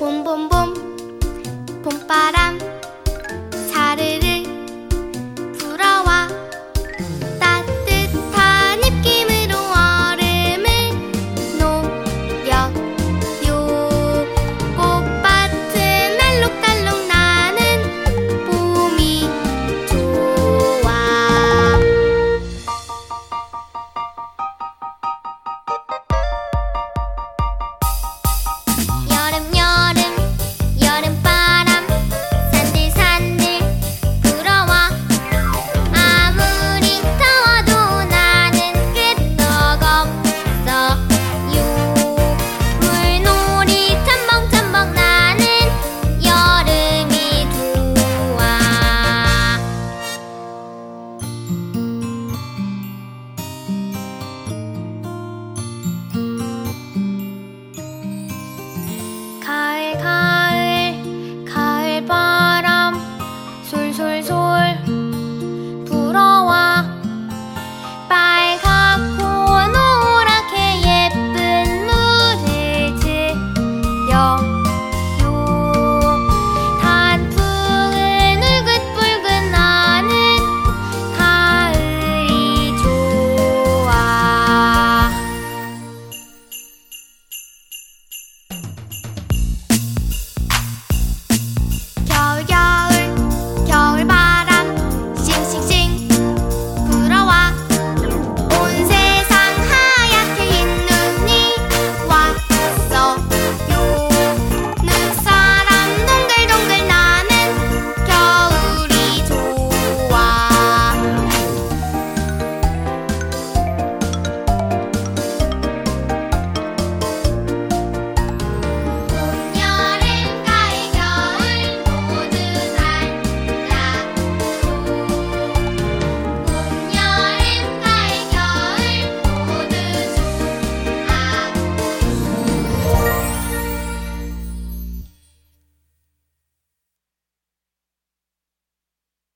봄봄봄 봄바람.